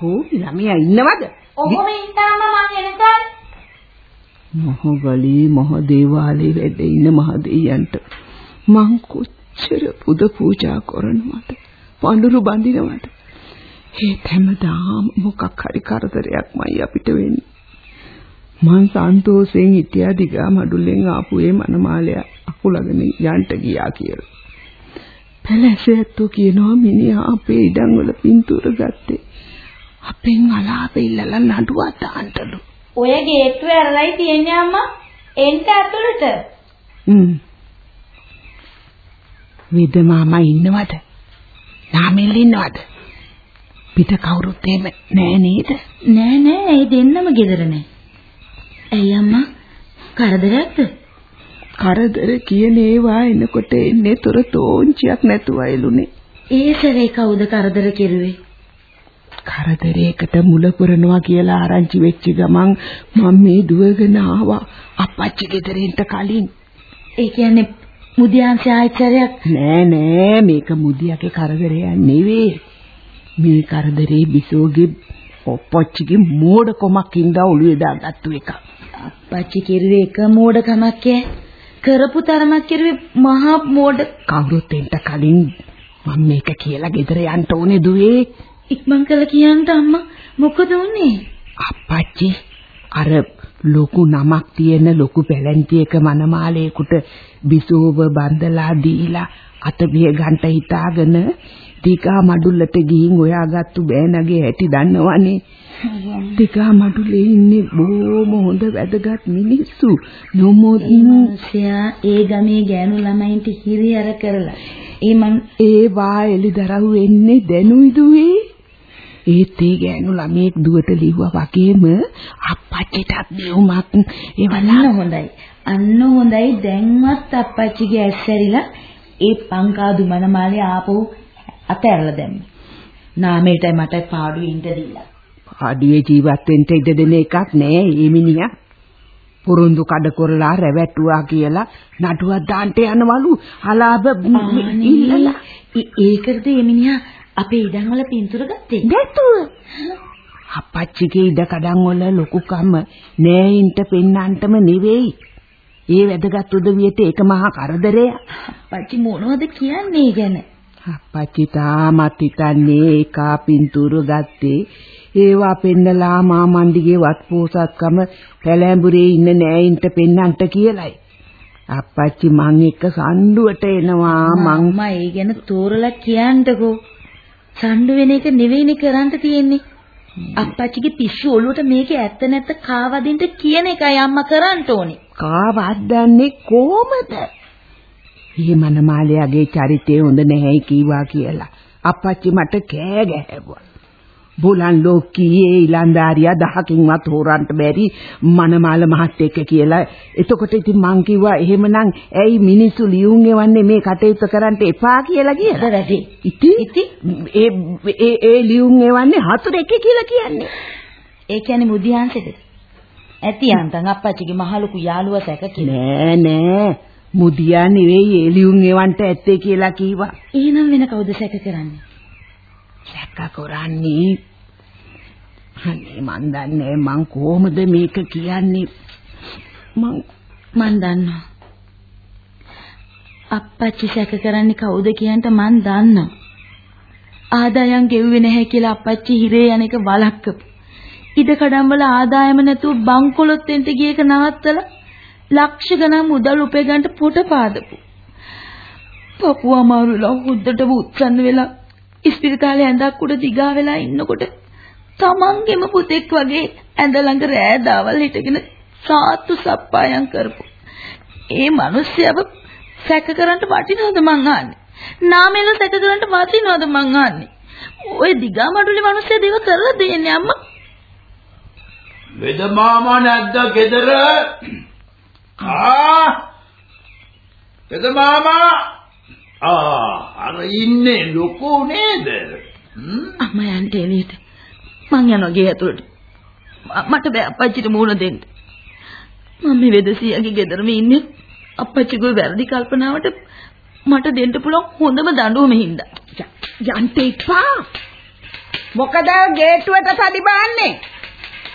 කෝ ළමයා ඉන්නවද? ඔහොම ඉඳන්ම මං එනකල් මොහොගලී මොහ දේවාලේ වැඩ ඉන්න මහ දෙයියන්ට මං කොච්චර පුද පූජා කරනවද? පඳුරු බඳිනවද? ඒ හැමදාම මොකක් හරි කරදරයක්මයි අපිට වෙන්නේ. මං සන්තෝෂෙන් හිටියා දිගා මඩුල්ලෙන් ආපු ඒ මනමාලය අකුලගෙන යන්ට ගියා කියලා. පැලැසෙත්තු කියනවා මිනිහා අපේ ඉඩම් වල පින්තූර ගත්තේ. අපෙන් අලාපෙ ඉල්ලලා නඩුවක් දාන්නලු. ඔය ගේට්ටුව ඇරලයි තියන්නේ අම්මා. එන්ට ඇතුළට. හ්ම්. විද මාමා ඉන්නවද? නාමෙල් ඉන්නවද? පිට කවුරුත් එහෙම නෑ නේද? නෑ නෑ ඒ දෙන්නම ගෙදර නෑ. ඇයි අම්මා? කරදරයක්ද? කරදර කියන ඒවා එනකොට එන්නේ තොර තෝංචියක් නැතුව එළුනේ. ඒ සැරේ කවුද කරදර කෙරුවේ? කරදරයකට මුල පුරනවා කියලා ආරංචි වෙච්ච ගමන් මම මේ දුවගෙන ආවා අප්පච්චි ගෙදරින්ට කලින්. ඒ කියන්නේ මුදියන්ස ආයතරයක් නෑ නෑ මේක මුදියාගේ කරදරයක් නෙවෙයි. මේ කරදරේ බිසෝගේ ඔප්පච්චිගේ මෝඩකමක් ඉඳා ඔළුවේ දාගත්තු එක. අප්පච්චි කෙරුවේ එක මෝඩකමක් ඈ. කරපු තරමක් කෙරුවේ මහා මෝඩ කවුරුත් එන්ට කලින් මම මේක කියලා ගෙදර යන්න ඕනේ දුවේ. ඉක්මන් කළ කියන්න අම්මා මොකද උනේ? අප්පච්චි අර ලොකු නමක් තියෙන ලොකු පැලැන්තියක මනමාලේකට බිසෝව බඳලා දීලා අත බිය ගන්ට හිතාගෙන ටිකා මඩුල්ලට ගිහින් හොයාගත්තු බෑනගේ හැටි දන්නවනේ. ටිකා මඩුලේ ඉන්නේ බොහොම හොඳ වැදගත් මිනිස්සු. නොමොත් මිනිසයා ඒ ගමේ ගෑනු ළමයින්ට හිරියර කරලා ඒ මං ඒ වා එලිදරව් වෙන්නේ දැනුයි දුවේ. ඒත් ඒ ගෑනු ළමයෙක් දුවට ලිව්වා වගේම අප්පච්චිටත් දෙවුමක් එවන්න හොඳයි. අන්න හොඳයි දැන්වත් අප්පච්චිගේ ඇස්සරිලා ඒ පංකාදු මනමාලේ ආපහු අතහැරලා දැම්ම. නාමයටයි මට පාඩුවේ ඉඳ දීලා. පාඩුවේ ජීවත් වෙන්න ඉඩ දෙන එකක් නෑ මේ මිනිහා. පුරුන්දු කඩ කරලා රැවට්ටුවා කියලා නඩුවක් දාන්න යනවලු අලාභ ඉල්ලලා ඒකද මේ මිනිහා අපේ ඉඩම් වල පින්තූර ගත්තේ. නැතුව. අපච්චිගේ ඉඩ කඩන් වල ලොකුකම නෑයින්ට පෙන්නන්නටම නෙවෙයි. ඒ වැදගත් උදවියට ඒක මහා කරදරයක්. අපච්චි මොනවද කියන්නේ ගැන? අපච්චි තාමත් හිතන්නේ ඒකා පින්තූර ගත්තේ. ඒවා පෙන්නලා මාමන්දිගේ වත්පෝසත්කම පැලැඹුරේ ඉන්න නෑයින්ට පෙන්නන්ට කියලයි. අප්පච්චි මං එක්ක සම්ඩුවට එනවා මං මම ඒ ගැන තෝරලා කියන්නකෝ. සම්ඩු වෙන එක නෙවෙයිනේ කරන්න තියෙන්නේ. අප්පච්චිගේ පිස්සු ඔලුවට මේක ඇත්ත නැත්ත කාවදින්න කියන එකයි අම්මා කරන්න ඕනේ. කාවද්දන්නේ කොහමද? මේ මනමාලයාගේ චරිතය හොඳ නැහැයි කීවා කියලා. අප්පච්චි මට කෑ ගැහැව්වා. බුලන් ලෝකයේ ඊලන්දාරියා දහකින්වත් හොරන්න බැරි මනමාල මහත් එක්ක කියලා. එතකොට ඉතින් මං කිව්වා එහෙමනම් ඇයි මිනිස්සු ලියුම් එවන්නේ මේ කටයුත්ත කරන්න එපා කියලා කියලා. වැඩි. ඉතින් ඒ ඒ ඒ ලියුම් එවන්නේ හතුරෙක් කියලා කියන්නේ. ඒ කියන්නේ මුදියන්සෙද? ඇති යන්තම් අප්පච්චිගේ මහලුකු යාළුවා සැක කියලා. නෑ නෑ. මුදියා නෙවෙයි ඒ ලියුම් එවන්ට ඇත්තේ කියලා කීවා. එහෙනම් වෙන කවුද සැක කරන්නේ? සැක කරන්නේ අනේ මන් දන්නේ මං කොහොමද මේක කියන්නේ? මං මන් දන්නවා. අප්පච්චි සැක කරන්නේ කවුද කියන්ට මන් දන්නවා. ආදායම් ගෙව්වේ නැහැ කියලා අප්පච්චි හිරේ යන එක වළක්කපු ඉඩ කඩම් වල ආදායම නැතුව බංකොලොත් වෙන්න ගියක නවත්තලා ලක්ෂ ගණන් මුදල් උපය ගන්නට පොට පාදපු. පපුව අමාරුලා හුද්දට උත්සන්න වෙලා ඉස්පිරිතාලේ ඇඳක් උඩ දිගා වෙලා ඉන්නකොට තමන්ගේම පුතෙක් වගේ ඇඳ ළඟ රෑ දවල් හිටගෙන සාත්තු සප්පායම් කරපු. ඒ මිනිස්සයව සැක කරන්න වටිනවද මං අහන්නේ? නාමෙල සැක කරන්න වටිනවද මං අහන්නේ? ওই දිගා මඩුලේ මිනිස්සය දේව කරලා දෙන්නේ අම්මා. වෙද මාමා නැද්ද ගෙදර? ආ! වෙද මාමා ආ අර ඉන්නේ ලොකෝ නේද? අම්මා යන්න එළියට. මං යනවා ගේ ඇතුළට. මට බෑ අප්පච්චිට මූණ දෙන්න. මම මේ වෙදසියාගේ ගෙදරම ඉන්නේ අප්පච්චිගේ වැරදි කල්පනාවට මට දෙන්න පුළුවන් හොඳම දඬුවම හින්දා. යන්න එපා. මොකද ගේට්ටුවට තඩි බාන්නේ?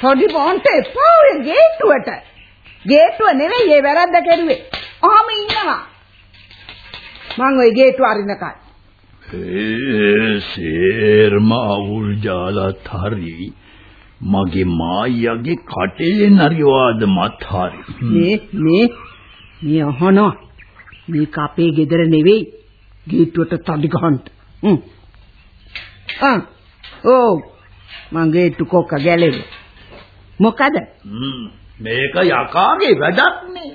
පොඩි බොන්ට එපා ඔය ගේට්ටුවට. ගේට්ටුව නෙවෙයි ඒ වැරද්ද කෙරුවේ. ඔහම ඉන්නවා. මං ওই ගේට්ටුව අරිනකල්. ඒ සේර්ම අවුල් ජාලත් හරි මගේ මායියාගේ කටේ නරිවාද මත් හරි මේ මේ මේ අහනවා. මේක අපේ ගෙදර නෙවෙයි. ගේට්ටුවට තඩි ගහන්න. හ්ම්. ආ. ඕ. මං ගේට්ටු කොක්ක ගැලෙන්න. මොකද? මේක යකාගේ වැඩක් නේ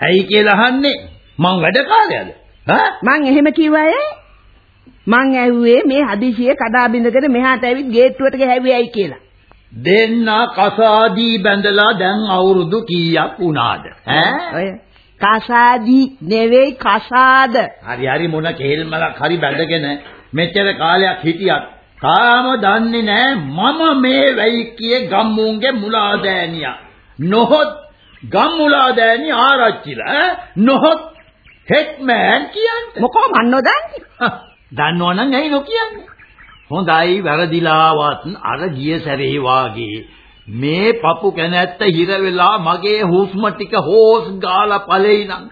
ඇයි කියලා අහන්නේ මං වැඩ කාලයද ඈ මං එහෙම කිව්වයේ මං ඇහුවේ මේ හදිසියේ කඩා බින්දගෙන මෙහාට ඇවිත් ගේට්ටුවට ගහුවේ ඇයි කියලා. දෙන්න කසාදී බැඳලා දැන් අවුරුදු කීයක් වුණාද ඈ කසාදී නෙවෙයි කසාද. හරි හරි මොන කෙහෙල් මලක් හරි බැඳගෙන මෙච්චර කාලයක් හිටියත් තාම දන්නේ නැහැ මම මේ වැයික්කියේ ගම්මුන්ගේ මුලාදෑනියා නොහොත් ගම්මුලාදෑනි ආරච්චිලා ඈ? නොහොත් හෙට්මෑන් කියන්නේ මොකෝ මන් නොදන්නේ? දන්නවනම් ඇයි නොකියන්නේ? හොඳයි වැරදිලාවත් අර ගිය සැරේ වාගේ. මේ පපු කැනැත්ත හිර වෙලා මගේ හුස්ම ටික හොස් ගාලා ඵලෙයි නම්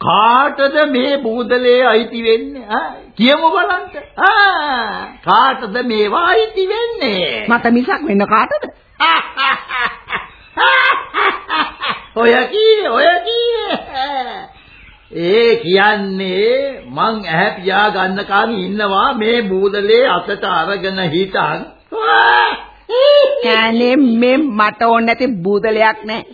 කාටද මේ බූදලේ අයිති වෙන්නේ? ඈ කියමු බලන්න. ආ කාටද මේවා අයිති වෙන්නේ? මට මිසක් වෙන කාටද? ඔය කීයේ ඔය කීයේ ඒ කියන්නේ මං ඇහැ පියා ගන්නකන් ඉන්නවා මේ බූදලේ අතට අරගෙන හිටන් කෑනේ මේ මට ඕන නැති බූදලයක් නෑ.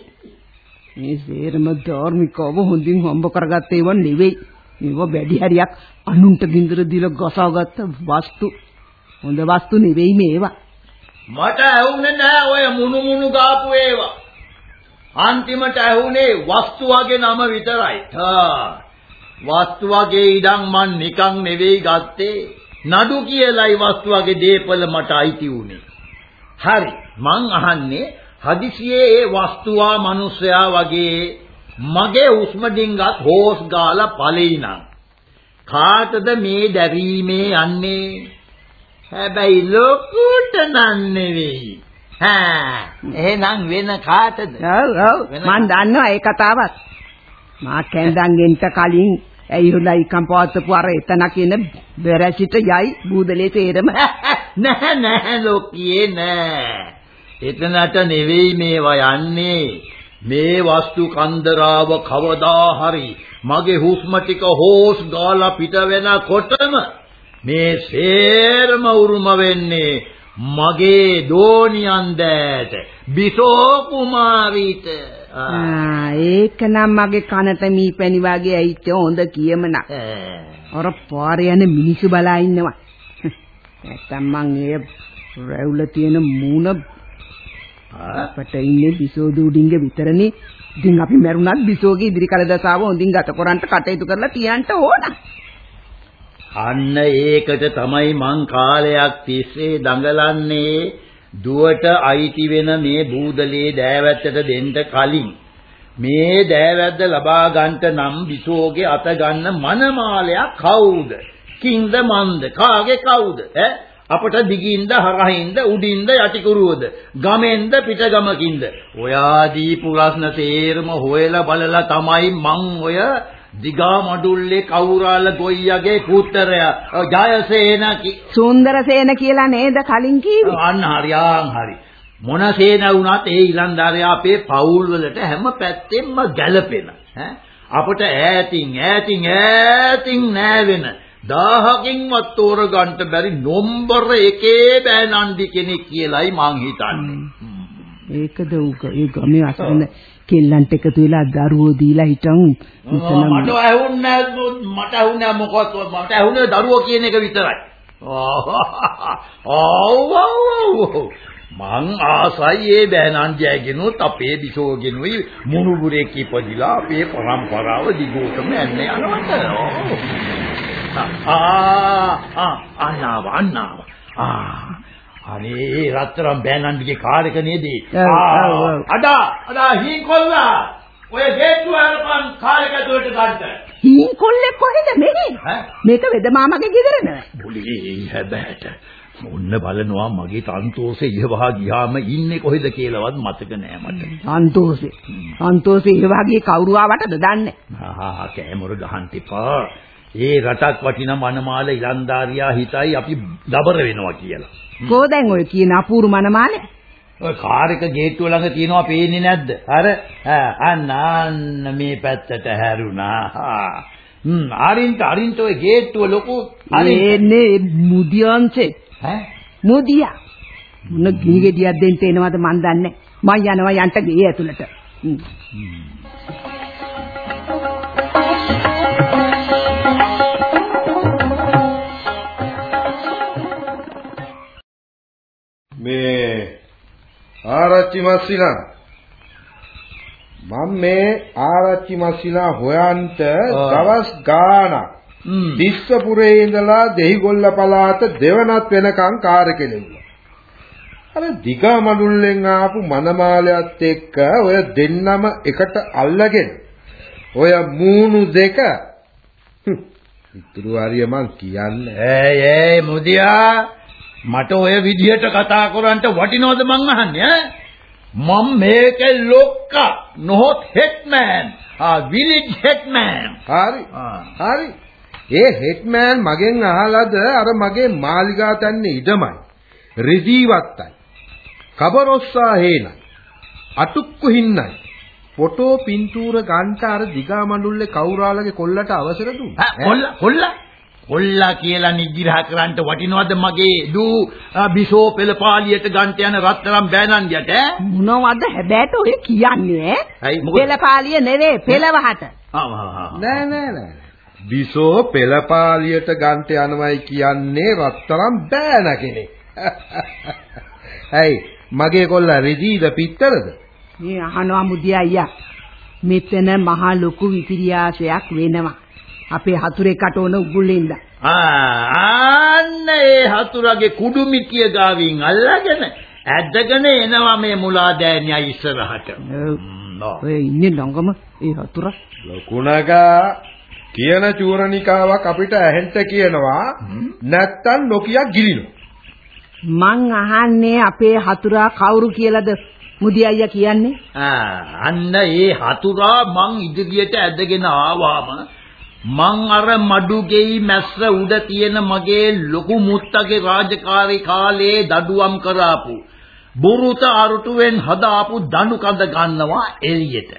මේ සේරම ධර්මිකව හොඳින් හම්බ කරගත්ත ඒවා නෙවෙයි. මේවා වැඩි හරියක් අනුන්ට ගින්දර දීලා ගසාගත්ත වස්තු. හොඳ වස්තු නෙවෙයි මේවා. මට ඇහුන්නේ නෑ ඔය මුණු මුණු ගාපු ඒවා අන්තිමට ඇහුනේ වස්තු වගේ නම විතරයි. හා වස්තු වගේ ඉඩම් මන් නිකන් නෙවෙයි ගත්තේ. නඩු කියලයි වස්තු වගේ දීපල මට අයිති උනේ. හරි මං අහන්නේ හදිසියේ ඒ වස්තුවා මිනිසයා වගේ මගේ උස්ම ඩිංගත් හොස් ගාලා ඵලෙයිනම් කාටද මේ දැරීමේ යන්නේ හැබැයි ලොකුට නන් නෙවෙයි හා එහෙනම් වෙන කාටද? ඔව් ඔව්. මන් දන්නවා ඒ කතාවත්. මා කැන්දන් ගෙන්ට කලින් ඇයිහුලා ඉකම් පවත්වපු අර එතන කියන බෙරසිට යයි බූදලේ තේරම. නෑ නෑ ලොකියේ නෑ. එතනට නෙවෙයි මේවා යන්නේ. මේ වස්තු කන්දරාව කවදා හරි මගේ හුස්ම ටික හොස් ගාලා පිට වෙනකොටම මේ සේරම උරුම වෙන්නේ මගේ දෝනියන් දෑට බිසෝ කුමාරීට ආ ඒක නම් මගේ කනට මීපැණි වගේ ඇයිච්ච හොඳ කියමනක්. අර පාරේ යන මිනිස්සු බලා ඉන්නවා. නැත්තම් මං ඒ රැවුල තියෙන මූණ අපට ඉන්නේ බිසෝ දූඩින්ගේ විතරනේ. ඉතින් අපි මැරුණත් බිසෝගේ ඉදිරි කල දසාව හොඳින් ගත කරන්ට කටයුතු කරලා තියන්න ඕන. අන්න ඒකට තමයි මං කාලයක් තිස්සේ දඟලන්නේ දුවට අයිති වෙන මේ බූදලේ දෑවැත්තට දෙන්න කලින්. මේ දෑවැද්ද ලබා ගන්නට නම් විසෝගේ අත ගන්න මනමාලයක් කවුද? කින්ද මන්ද? කාගේ කවුද? ඈ? අපට දිගින්ද හරහින්ද උඩින්ද යටිකුරුවද? ගමෙන්ද පිටගමකින්ද? ඔයාදී පුරස්න තේරම හොයලා බලලා තමයි මං ඔය දිගා මඩුල්ලේ කවුරාල ගොයියගේ පුත්‍රයා. ජයසේන සුන්දරසේන කියලා නේද කලින් කිව්වේ? අන්න හරියන් හරි. මොන සේන වුණත් ඒ ඊලන්දාරයා අපේ පවුල් වලට හැම පැත්තෙම ගැළපෙන. ඈ? අපට ඈතින් ඈතින් ඈතින් නෑවෙන. දහහකින්වත් තෝරගන්න බැරි නොම්බර එකේ බෑනන්දි කෙනෙක් කියලායි මං හිතන්නේ. ඒකද උග ඒ ගමේ අසරණ කෙල්ලන්ට එකතු වෙලා දරුවෝ දීලා හිටන් මට ඇහුන්නේ මට ඇහුන්නේ මොකක්ද මට ඇහුනේ දරුවෝ කියන එක විතරයි. ඔව් ඔව් මං ආසයි ඒ බෑනන්ජයගෙනුත් අපේ බිසෝගෙනුයි මුණුබුරෙක් ඉපදිලා අපේ පරම්පරාව දිගටම යන්නේ යනවට. ආ ආ අන්නාව අන්නාව. ආ අනේ රත්තරන් බෑනන්ජගේ කාර් එක නේද? අඩා අඩා හීන් කොල්ලා ඔය ගේට්ටුව හරපන් කාර් එක ඇතුළට ගන්න. හීන් කොල්ලෙක් කොහෙද මෙහි? මේක වෙද මාමගේ ගෙදර නෑ. බුලී හැබැට. ඔන්න බලනවා මගේ තන්තෝසේ ඉහවහා ගියාම ඉන්නේ කොහෙද කියලාවත් මතක නෑ මට. සන්තෝෂේ. සන්තෝෂේ ඒ වගේ කවුරු ආවටද දන්නේ. ආහා කෑමොර ගහන්න එපා. ඒ රටක් වටින මනමාල ඉලන්දාරියා හිතයි අපි දබර වෙනවා කියලා. කෝ දැන් ඔය කියන අපූරු මනමාලේ? ඔය කාර් එක ගේට්ටුව ළඟ තියෙනවා පේන්නේ නැද්ද? අර අන්න අන්න මේ පැත්තට හැරුණා. හ්ම් අරින්ට අරින්ට ඔය ගේට්ටුව ලොකු අනේ මුදියන්සේ ඈ? මුදියා. මොන ගිනි ගෙඩියක් දෙන්න එනවද මන් දන්නේ. මං යනවා යන්ට ගේ ඇතුළට මේ ආරච්චි මස්සිනා මම මේ ආරච්චි මස්සිනා හොයන්ට දවස් ගාණක්. තිස්සපුරේ ඉඳලා දෙහිගොල්ල පළාත දෙවනත් වෙනකන් කාර් කෙලෙව්වා. අර දිගා මඩුල්ලෙන් ආපු මනමාලයත් එක්ක ඔය දෙන්නම එකට අල්ලගෙන ඔය මූණු දෙක ඉතුරු හරිය මං කියන්නේ. ඇයි ඇයි මුදියා මට ඔය විදිහට කතා කරන්ට වටිනවද මං අහන්නේ ඈ? මම මේකේ ලොක්කා නොහොත් හෙට්මෑන්. ආ විලිජ් හෙට්මෑන්. හරි. හරි. ඒ හෙට්මෑන් මගෙන් අහලාද අර මගේ මාලිගා තන්නේ ඉඩමයි. රිදීවත්තයි. කබරොස්සා හේනයි. අටුක්කු හින්නයි. ෆොටෝ පින්තූර ගන්ට අර දිගා මඬුල්ලේ කවුරාලගේ කොල්ලට අවසර දුන්නා. කොල්ල කොල්ල කොල්ලා කියලා නිග්‍රහ කරන්න වටිනවද මගේ දූ බිසෝ පෙළපාලියට ගන්ට යන රත්තරන් බෑනන්දියට මොනවද හැබැයිට ඔය කියන්නේ ඇයි ඈ මොකද? පෙළපාලිය නෙවේ පෙළවහට. නෑ නෑ නෑ. බිසෝ පෙළපාලියට ගන්ට යනවයි කියන්නේ රත්තරන් බෑන කෙනෙක්. ඇයි මගේ කොල්ලා රිදීද පිටතරද? මේ අහනවා මුදියා අයියා මෙතන මහා ලොකු විපිරියාසයක් වෙනවා අපේ හතුරේ කටෝන උගුල්ලින්ද ආන්න ඒ හතුරගේ කුඩු මිටිය ගාවින් අල්ලගෙන ඇදගෙන එනවා මේ මුලා දෑනියා ඉස්සරහට. ඔය ඉන්නේ ළඟම ඒ හතුර. ලකුණගා කියන චූරණිකාවක් අපිට ඇහෙන්න කියනවා. නැත්තම් නොකිය ගිලිනවා. මං අහන්නේ අපේ හතුරා කවුරු කියලාද මුදියා අයියා කියන්නේ? ආ අන්න ඒ හතුරා මං ඉදිරියට ඇදගෙන ආවාම මං අර මඩුගෙයි මැස්ස උඩ තියෙන මගේ ලොකු මුත්තගේ රාජකාරී කාලේ දඩුවම් කරාපු බුරුත අරුටුවෙන් හදාපු දණු කඳ ගන්නවා එළියට.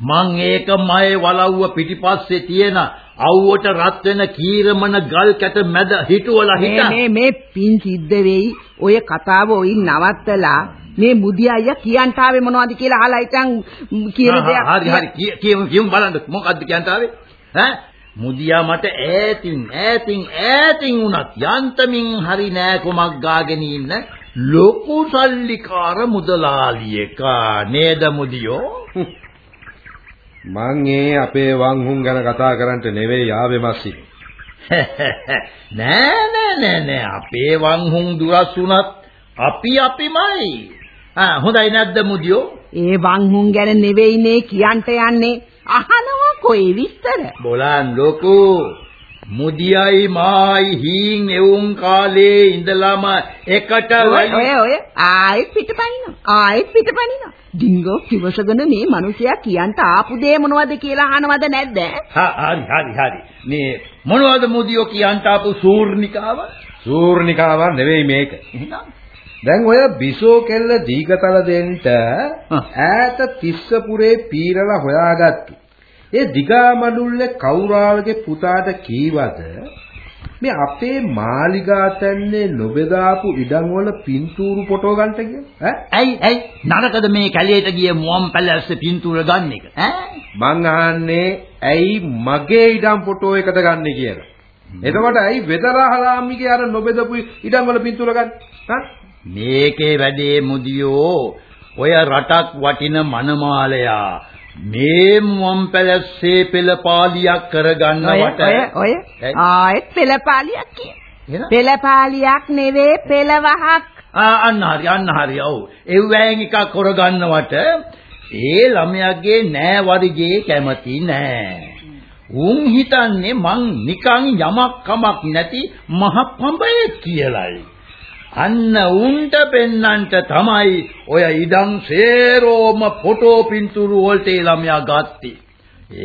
මං ඒක මයේ වලව්ව පිටිපස්සේ තියෙන අවුවට රත් වෙන කීරමන ගල් කැට මැද හිටුවලා හිටා. මේ මේ පින් සිද්ධ වෙයි. ඔය කතාව ඔයින් නවත්තලා මේ මුදියා අයියා කියන්ට ආවේ මොනවද කියලා අහලා ඉතින් කියන දෙයක් හරි හරි. කිය- කියමු කියමු බලන්න. මොකද්ද කියන්න ආවේ? ඈ මුදියා මට ඈතින් ඈතින් ඈතින් උනත් යන්තමින් හරි නෑ කොමක් ගාගෙන ඉන්න ලොකු සල්ලිකාර මුදලාලියෙක්. නේද මුදියෝ? මං ඒ අපේ වංහුන් ගැන කතා කරන්නට නෙවෙයි ආවේ මස්සි. නෑ නෑ නෑ නෑ. අපේ වංහුන් දුරස් උනත් අපි අපිමයි. ආ හොඳයි නැද්ද මුදියෝ? ඒ වංහුන් ගැන නෙවෙයිනේ කියන්ට යන්නේ. අහනවා කොයි විස්තර? බොලන් ලොකු. මුදියයි මායි හීන් එවුන් කාලේ ඉඳලම එකට ඔය ඔය ඔය. ආයෙත් පිටපනිනවා ආයෙත් පිටපනිනවා ඩිංගෝ කිවසගෙන මේ මිනිසයා කියන්ට ආපු දේ මොනවද කියලා අහනවද නැද්ද? හා හරි හරි හරි. මේ මොනවද මුදියෝ කියන්ට ආපු සූර්ණිකාව? සූර්ණිකාවක් නෙවෙයි මේක. එහෙනම්? දැන් ඔය බිසෝ කෙල්ල දීගතල දෙන්න ඈත තිස්සපුරේ පීරලා හොයාගත්තු. ඒ දිගා මඩුල්ලේ කෞරාලගේ පුතාට කීවද? මේ අපේ මාලිගා තැන්නේ නොබෙදාපු ඉඩම් වල පින්තූරු ෆොටෝ ගන්නට කියලා ඈ? ඇයි ඇයි? නරකද මේ කැලේට ගිය මුවන් පැලැස්ස පින්තූර ගන්න එක? ඈ? මං අහන්නේ ඇයි මගේ ඉඩම් ෆොටෝ එකද ගන්නෙ කියලා. එතකොට ඇයි වෙදරහලාමිගේ අර නොබෙදපු ඉඩම් වල පින්තූර ගන්න? මේකේ වැඩේ මුදියෝ. ඔය රටක් වටින මනමාලයා මේ මුවන් පැලස්සේ පෙළපාලියක් කරගන්නවට ඔය ඔය ආයෙත් පෙළපාලියක් කිය. පෙළපාලියක් නෙවෙයි පෙළවහක්. අන්න හරි අන්න හරි. ඔව්. එව්වැයෙන් එකක් කරගන්නවට ඒ ළමයාගේ නෑ වරිගේ කැමති නෑ. උන් හිතන්නේ මං නිකන් යමක් කමක් නැති මහ පඹයෙක් කියලයි අන්න උන්ට පෙන්නන්ට තමයි ඔය ඉඩම් සේරෝම ෆොටෝ පින්තූරු වලට ළමයා ගත්තේ.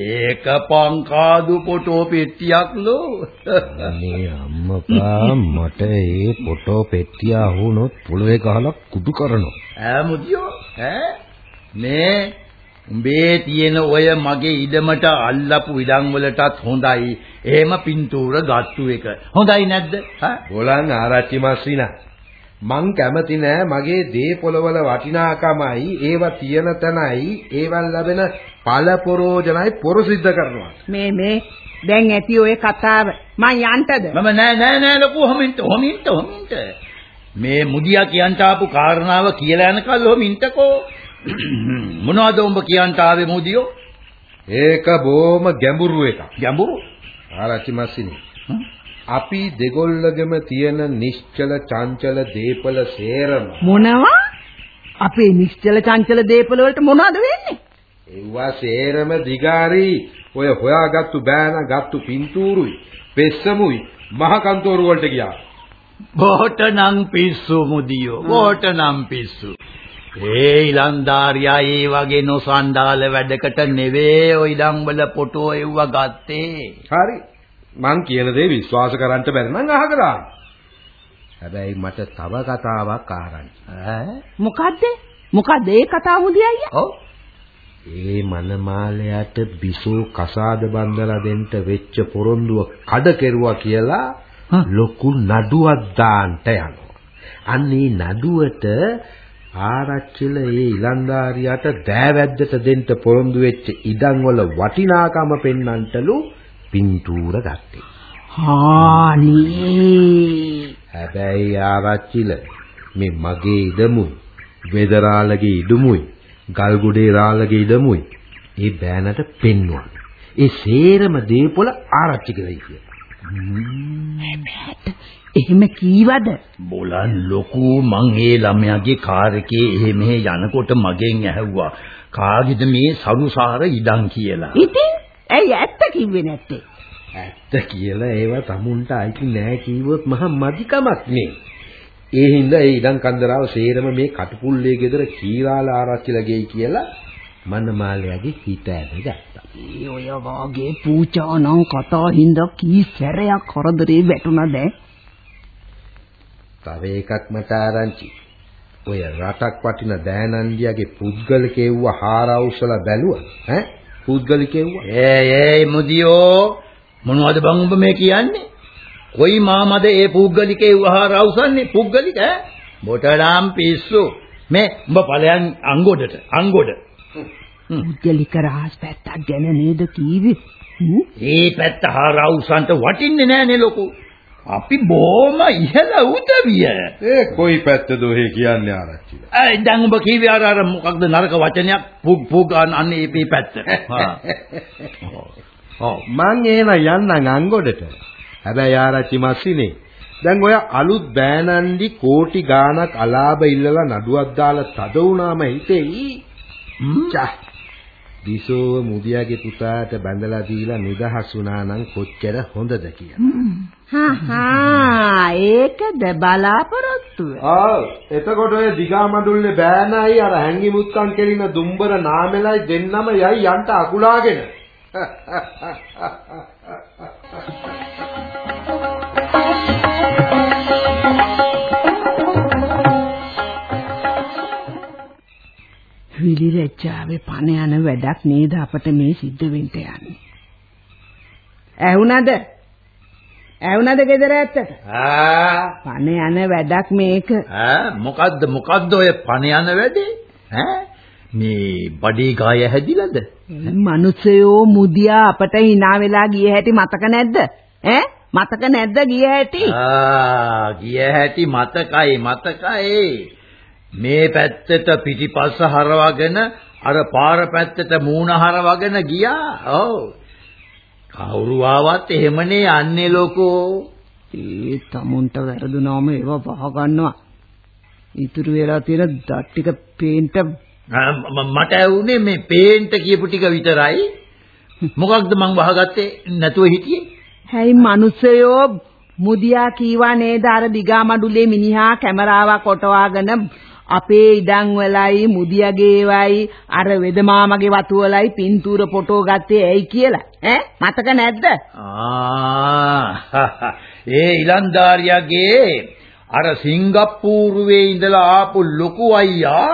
ඒක පංකාදු ෆොටෝ පෙට්ටියක් ලෝ. මේ අම්මපා මට ඒ ෆොටෝ පෙට්ටිය අහුනොත් පොළවේ ගහලා කුඩු කරනවා. ඈ මුදියෝ ඈ මේ උඹේ තියෙන ඔය මගේ ඉඩමට අල්ලපු ඉඩම් වලටත් හොඳයි. එහෙම පින්තූර ගත්තු එක. හොඳයි නැද්ද? හා? බෝලන් ආරච්චි මස්සිනා මං කැමති නෑ මගේ දේපොළවල වටිනාකමයි ඒවා තියෙන තැනයි ඒවල් ලැබෙන පළපොරෝජනයි පොරසිද්ධ කරනවා. මේ මේ දැන් ඇති ඔය කතාව. මං යන්ටද? මම නෑ නෑ නෑ ලොකු හොමින්ට හොමින්ට හොමින්ට මේ මුදියා කියන්ට ආපු කාරණාව කියලා යනකල් හොමින්ටකෝ මොනවද උඹ කියන්ට ආවේ මුදියෝ? ඒක බොහොම ගැඹුරු එකක්. ගැඹුරු. ආරච්චි මස්සිනේ අපි දෙගොල්ලගෙම තියෙන නිශ්චල චංචල දීපල සේරම මොනවා? අපේ නිශ්චල චංචල දීපල වලට මොනවද වෙන්නේ? ඒවා සේරම දිගාරි. ඔය හොයාගත්තු බෑන ගත්තු පින්තූරුයි. පෙස්සමුයි. මහ කන්තෝරු වලට ගියා. බොහොට නම් පිස්සු මුදියෝ. බොහොට නම් පිස්සු. ඒ ඉලන්දාරියා ඒ වගේ නොසන්ඩාල වැඩකට නෙවෙයි ඔය ඉඩම් වල ෆොටෝ එව්වා ගත්තේ. හරි මං කියන දේ විශ්වාස කරන්න බැරි නම් අහකරා. හැබැයි මට තව කතාවක් ආරංචි. ඈ මොකද්ද? මොකද්ද ඒ කතාව මුදී අයියා? ඔව්. ඒ මනමාලයට බිසෝ කසාද බන්දලා දෙන්න වෙච්ච පොරොන්දුව කඩ කෙරුවා කියලා ලොකු නඩුවක් දාන්න යනවා. අන්න ඒ නඩුවට ආරච්චිල ඒ ඉලන්දාරියාට දෑවැද්දට දෙන්න පොරොන්දු වෙච්ච ඉඩම් වල වටිනාකම පෙන්වන්නටලු පින්තූර ගත්තේ. හානේ. හැබැයි ආරච්චිල මේ මගේ ඉඩමුයි, වෙදරාලගේ ඉඩමුයි, ගල්ගොඩේ රාලගේ ඉඩමුයි ඒ බෑනට පෙන්වන්න. ඒ සේරම දේපොළ ආරච්චි කියලා කියලා. එහෙම කීවද? බොලන් ලොකු මං ඒ ළමයාගේ කාර් එකේ එහෙ මෙහෙ යනකොට මගෙන් ඇහුවා කාගේද මේ සරුසාර ඉඩම් කියලා. ඉතින් ඇයි ඇත්ත කිව්වේ නැත්තේ? ඇත්ත කියලා ඒවා තමුන්ට අයිති නෑ කිව්වොත් මහා මදිකමක් නේ. ඒ හින්දා ඒ ඉඩම් කන්දරාව සේරම මේ කටුපුල්ලේ ගෙදර කීරාල ආරච්චිලා ගෙයි කියලා මන්නමාලයාගේ හිත ඇදගත්තා. ඒ ඔය වාගේ පූචානම් කතා හින්දා කී සැරයක් කරදරේ වැටුණාද? තව එකක් මට ආරංචි. ඔය රටක් වටින දෑනන්දියාගේ පුද්ගලිකේව්ව හාරවුසලා බැලුවා. ඈ පුද්ගලිකේව්ව. ඒ ඒ මුදියෝ මොනවද බං උඹ මේ කියන්නේ? කොයි මාමද ඒ පුද්ගලිකේ වහා රවුසන්නේ පුද්ගලික ඈ? බොටඩම් පිස්සු. මේ උඹ ඵලයන් අංගොඩට අංගොඩ. පුද්ගලික රහස් පැත්තක් ගැන නේද කීවේ? ඒ පැත්ත හා රවුසන්ට වටින්නේ නෑනේ ලොකු. අපි බොම ඉහළ උදවිය. ඒ කොයි පැත්තද ඔහෙ කියන්නේ ආරච්චිලා? අය දැන් උඹ කීවේ අර අර මොකක්ද නරක වචනයක් පුග් පුග් අන්න ඒ පැත්ත. හා. ඔව් මං එන යන්නම් අංගොඩට. හැබැයි ආරච්චි මස්සිනේ. දැන් ඔය අලුත් බෑනන්ඩි කෝටි ගාණක් අලාභ ඉල්ලලා නඩුවක් දාලා තද වුණාම හිතෙයි. චා. දිසෝව මුදියාගේ පුතාට බැඳලා දීලා නිදහස් වුණා නම් කොච්චර හොඳද කියලා. හා ඒකද බලාපොරොත්තුව. ආ එතකොට ඔය දිගා මඩුල්ලේ බෑනයි අර හැංගි මුත්කම් කෙලින දුම්බර නාමෙලයි දෙන්නම යයි යන්ට අකුලාගෙන. විලිරච්චාවේ පණ යන වැඩක් නේද අපට මේ සිද්ධ වෙන්න යන්නේ. ඇහුණද? ඇහුණද ගෙදර ඇත්තට? ආ පණ යන වැඩක් මේක. ඈ මොකද්ද මොකද්ද ඔය පණ යන වැඩේ? ඈ මේ බඩේ ගාය හැදිලාද? මිනිස්සයෝ මුදියා අපට hina වෙලා ගිය හැටි මතක නැද්ද? ඈ? මතක නැද්ද ගිය හැටි? ආ ගිය හැටි මතකයි මතකයි. මේ පැත්තට පිටිපස්ස හරවගෙන අර පාර පැත්තට මූණ හරවගෙන ගියා. ඔව්. කවුරු ආවත් එහෙමනේ යන්නේ ලොකෝ. ඒ තමුන්ට වැරදුනාම ඒව වහ ගන්නවා. ඉතුරු වෙලා තියෙන දත් ටික පේන්ට මට ඇහුනේ මේ පේන්ට කියපු ටික විතරයි. මොකක්ද මං වහගත්තේ නැතුව හිටියේ? හැයි මිනිස්සයෝ මුදියා කීවා නේද අර දිගා මඩුලේ මිනිහා කැමරාවක් ඔටවාගෙන අපේ ඉඩම් වලයි මුදියාගේවයි අර වෙදමාමගේ වතු වලයි පින්තූර ෆොටෝ ගත්තේ ඇයි කියලා ඈ මතක නැද්ද ආ ඒ ඉලන්දාරියාගේ අර සිංගප්පූරුවේ ඉඳලා ආපු ලොකු අයියා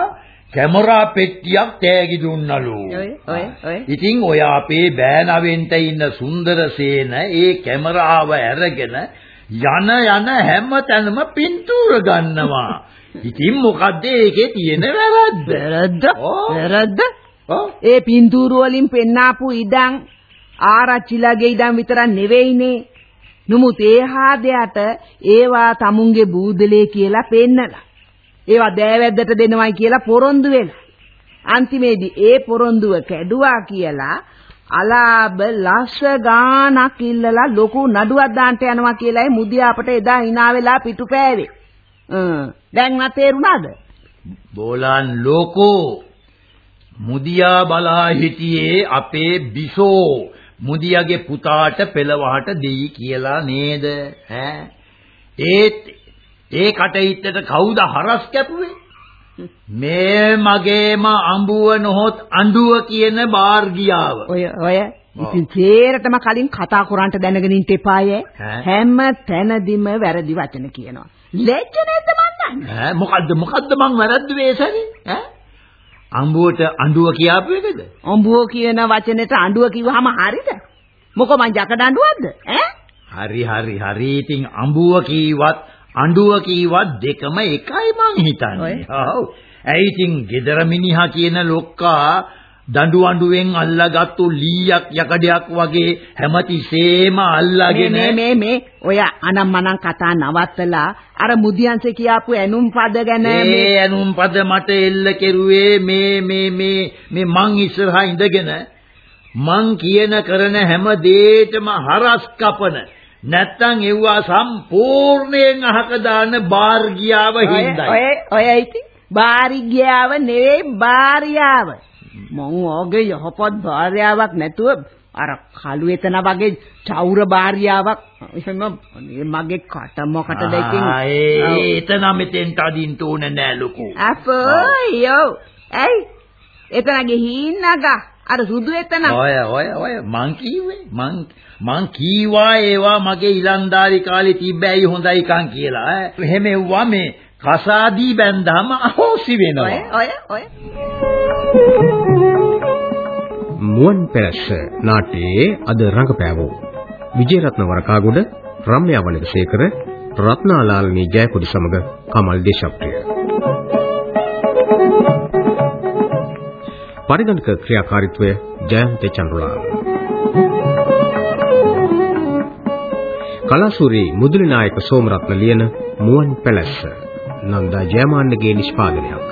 කැමරා පෙට්ටියක් තෑගි දුන්නලු. ඉතින් ඔය අපේ බෑනවෙන්ට ඉන්න සුන්දරසේන ඒ කැමරාව අරගෙන යන යන හැම තැනම පින්තූර ගන්නවා. ඉතින් මොකද්ද ඒකේ තියෙන වැරද්ද? වැරද්ද? වැරද්ද? ඒ පින්තූර වලින් පෙන්නාපු ඉඩම් ආරච්චිලාගේ ඉඩම් විතරක් නෙවෙයිනේ. නමුත් ඒ හාදයට ඒවා tamunge බූදලේ කියලා පෙන්නලා. ඒවා දෑවැද්දට දෙනවයි කියලා පොරොන්දු වෙලා. අන්තිමේදී ඒ පොරොන්දුව කැඩුවා කියලා අලාබ ලස්ස ගානක් ඉල්ලලා ලොකු නඩුවක් දාන්න යනවා කියලායි මුදියා අපට එදා hina වෙලා පිටුපෑවේ. දැන් නැතේරුණාද? බෝලන් ලෝකෝ මුදියා බලා හිටියේ අපේ බිසෝ. මුදියාගේ පුතාට පෙළවහට දෙයි කියලා නේද? ඈ? ඒත් ඒ කටහිටට කවුද හරස් කැපුවේ? මේ මගේම අඹුව නොහොත් අඬුව කියන බාර්ගියාව. ඔය ඔය ඉතින් තේරටම කලින් කතා කරන්ට දැනගෙන ඉන්න එපායේ. හැම තැනදීම වැරදි වචන කියනවා ලැජ්ජ නැද්ද මන් ඈ මොකද්ද මොකද්ද මං වැරද්දුවේ සරි? ඈ? අඹුවට අඬුව කියාපු එකද? අඹුව කියන වචනෙට අඬුව කිව්වහම හරිද? මොකෝ මං ජකඩ අඬුවක්ද ඈ? හරි හරි හරි. ඉතින් අඹුව කීවත් අඬුව කීවත් දෙකම එකයි මං හිතන්නේ. ඔව්. ඇයි ඉතින් gedara මිනිහා කියන ලොක්කා දඬු අඬුවෙන් අල්ලාගත්තු ලීයක් යකඩයක් වගේ හැමතිස්සෙම අල්ලාගෙන මේ මේ මේ ඔය අනම් මනම් කතා නවත්තලා අර මුදියන්සේ කියාපු ඇනුම් පද ගැන මේ ඇනුම් පද මට එල්ල කෙරුවේ මේ මේ මේ මේ මං ඉස්සරහා ඉඳගෙන. මං කියන කරන හැම දෙයකම හරස් කපන. නැත්තම් එව්වා සම්පූර්ණයෙන් අහක දාන බාර්ගියාව හින්දායි. ඔය ඔය ඉතින් බාරිග්‍යාව නෙවෙයි බාරියාව මං ඔගේ යහපත් භාර්යාවක් නැතුව අර කළු එතන වගේ චෞර භාර්යාවක් එහෙම මගේ කට මොකටද ඉතින් ඒ එතන මෙතෙන්ට අදින්න ඕන නෑ ලොකෝ. අපෝ යෝ. ඇයි? එතන ගිහින් නගා. අර සුදු එතන. ඔය ඔය ඔය මං කිව්වේ මං මං කීවා ඒවා මගේ ඉලන්දාරි කාලේ තිබ්බැයි හොඳයි කන් කියලා. එහෙම එව්වා මේ කසාදී බැන්දාම අහෝසි වෙනවා. ඔය ඔය ඔය මුවන් පැලස්ස නාට්‍යයේ අද රංගපෑවෝ. විජේරත්න වරකාගොඩ රම්‍යා වනිදසේකර රත්නාලාල්නී ජයකොඩි සමග කමල් දේශප්‍රිය. පරිගණක ක්‍රියාකාරීත්වය ජයන්ත චන්ද්‍රලාල්. කලාසූරි මුදුලි නායක සෝමරත්න ලියන මුවන් පැලස්ස නන්දා ජයමාන්නගේ නිෂ්පාදනයක්.